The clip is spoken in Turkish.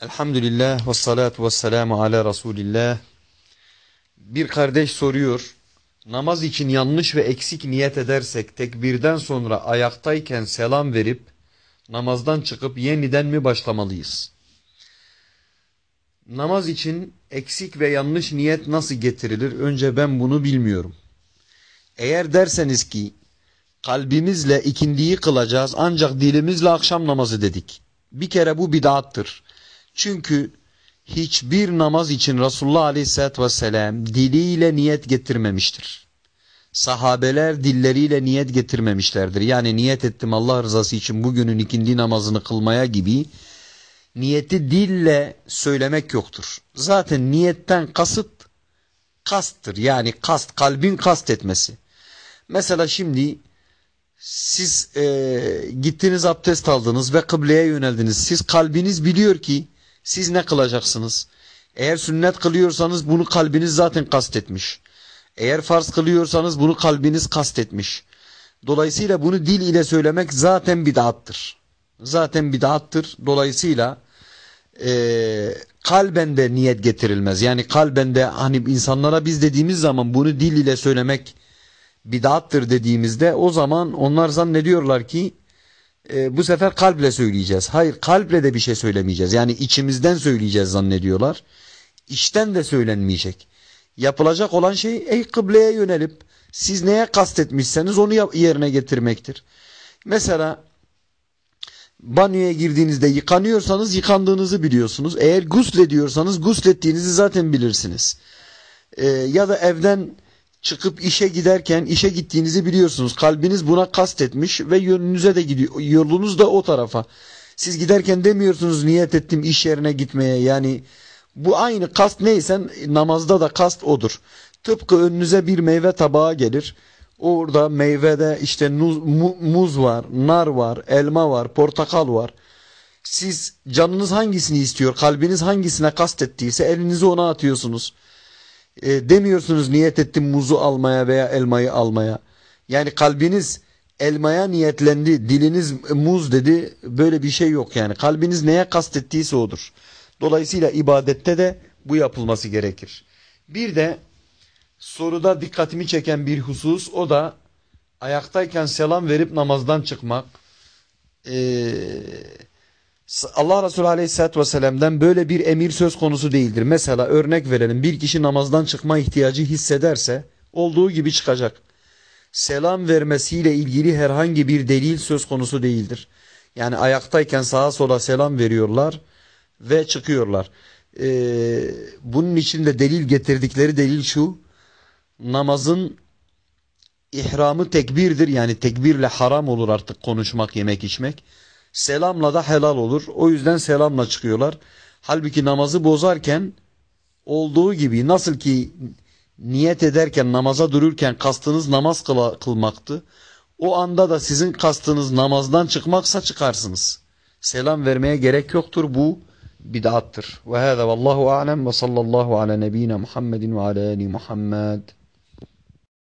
Elhamdülillah ve salatu ve selamu ala Resulillah. Bir kardeş soruyor. Namaz için yanlış ve eksik niyet edersek tekbirden sonra ayaktayken selam verip namazdan çıkıp yeniden mi başlamalıyız? Namaz için eksik ve yanlış niyet nasıl getirilir? Önce ben bunu bilmiyorum. Eğer derseniz ki kalbimizle ikindiyi kılacağız ancak dilimizle akşam namazı dedik. Bir kere bu bid'attır. Çünkü hiçbir namaz için Resulullah Aleyhisselatü Vesselam diliyle niyet getirmemiştir. Sahabeler dilleriyle niyet getirmemişlerdir. Yani niyet ettim Allah rızası için bugünün ikindi namazını kılmaya gibi niyeti dille söylemek yoktur. Zaten niyetten kasıt kasttır. Yani kast, kalbin kast etmesi. Mesela şimdi siz e, gittiniz abdest aldınız ve kıbleye yöneldiniz. Siz kalbiniz biliyor ki siz ne kılacaksınız? Eğer sünnet kılıyorsanız bunu kalbiniz zaten kastetmiş. Eğer farz kılıyorsanız bunu kalbiniz kastetmiş. Dolayısıyla bunu dil ile söylemek zaten bid'attır. Zaten bid'attır. Dolayısıyla e, kalben de niyet getirilmez. Yani kalben de hani insanlara biz dediğimiz zaman bunu dil ile söylemek bid'attır dediğimizde o zaman onlar zannediyorlar ki e, bu sefer kalple söyleyeceğiz. Hayır kalple de bir şey söylemeyeceğiz. Yani içimizden söyleyeceğiz zannediyorlar. İçten de söylenmeyecek. Yapılacak olan şey ey kıbleye yönelip siz neye kastetmişseniz onu yerine getirmektir. Mesela banyoya girdiğinizde yıkanıyorsanız yıkandığınızı biliyorsunuz. Eğer guslediyorsanız guslettiğinizi zaten bilirsiniz. Ee, ya da evden çıkıp işe giderken işe gittiğinizi biliyorsunuz. Kalbiniz buna kastetmiş ve yönünüze de gidiyor. Yolunuz da o tarafa. Siz giderken demiyorsunuz niyet ettim iş yerine gitmeye. Yani bu aynı kast neyse namazda da kast odur. Tıpkı önünüze bir meyve tabağı gelir. Orada meyvede işte muz var, nar var, elma var, portakal var. Siz canınız hangisini istiyor, kalbiniz hangisine kastettiyse elinizi ona atıyorsunuz. E, demiyorsunuz niyet ettim muzu almaya veya elmayı almaya. Yani kalbiniz elmaya niyetlendi, diliniz muz dedi. Böyle bir şey yok yani. Kalbiniz neye kastettiyse odur. Dolayısıyla ibadette de bu yapılması gerekir. Bir de soruda dikkatimi çeken bir husus o da ayaktayken selam verip namazdan çıkmak. Ee, Allah Resulü Aleyhisselatü Vesselam'dan böyle bir emir söz konusu değildir. Mesela örnek verelim bir kişi namazdan çıkma ihtiyacı hissederse olduğu gibi çıkacak. Selam vermesiyle ilgili herhangi bir delil söz konusu değildir. Yani ayaktayken sağa sola selam veriyorlar ve çıkıyorlar. Ee, bunun için de delil getirdikleri delil şu. Namazın ihramı tekbirdir. Yani tekbirle haram olur artık konuşmak, yemek, içmek. Selamla da helal olur. O yüzden selamla çıkıyorlar. Halbuki namazı bozarken olduğu gibi nasıl ki niyet ederken namaza dururken kastınız namaz kılmaktı. O anda da sizin kastınız namazdan çıkmaksa çıkarsınız. Selam vermeye gerek yoktur. Bu bid'attır. Ve hâzâ vallahu a'lem ve sallallahu ala nebîne Muhammedin ve ala âli Muhammed.